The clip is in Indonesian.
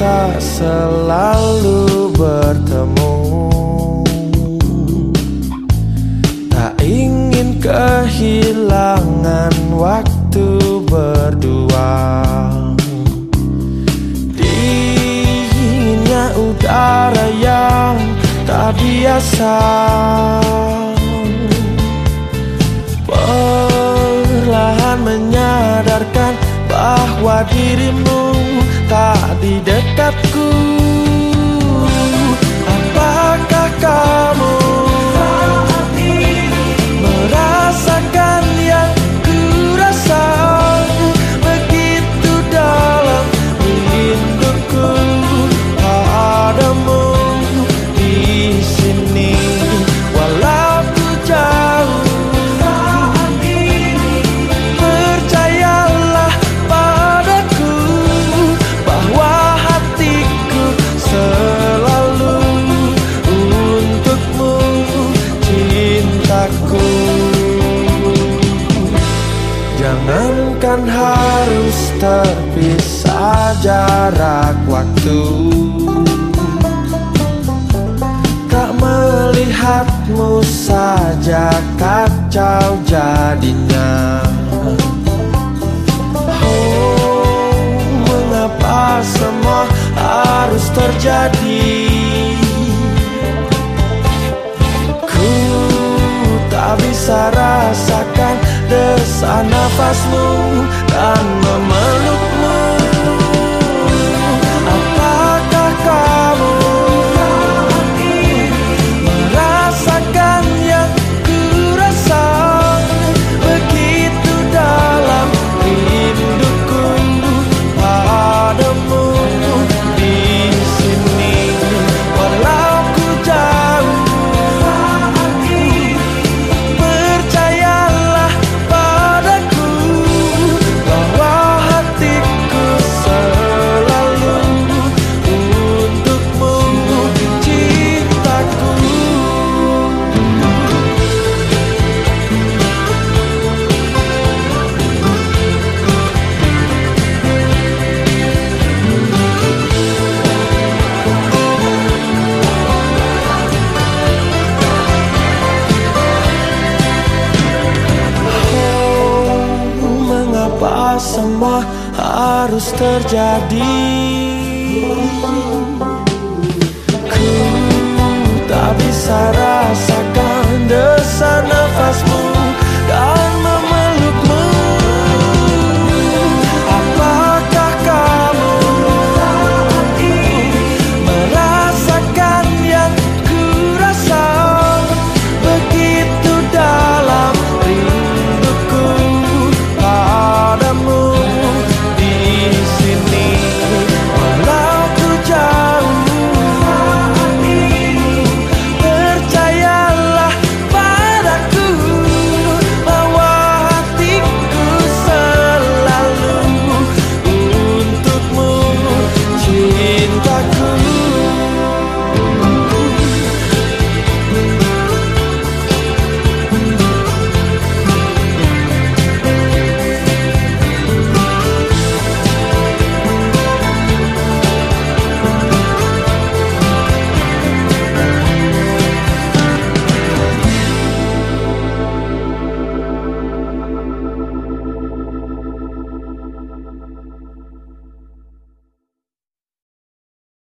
tak selalu bertemu. Tak ingin kehilangan waktu berdua. Dinginnya udara yang tak biasa. Perlahan menyadarkan bahwa dirimu tak di dekatku. Apakah kamu Jangankan harus terpisah jarak waktu. Tak melihatmu saja kacau jadinya Jasmu tanpa semua harus terjadi? Ku tak bisa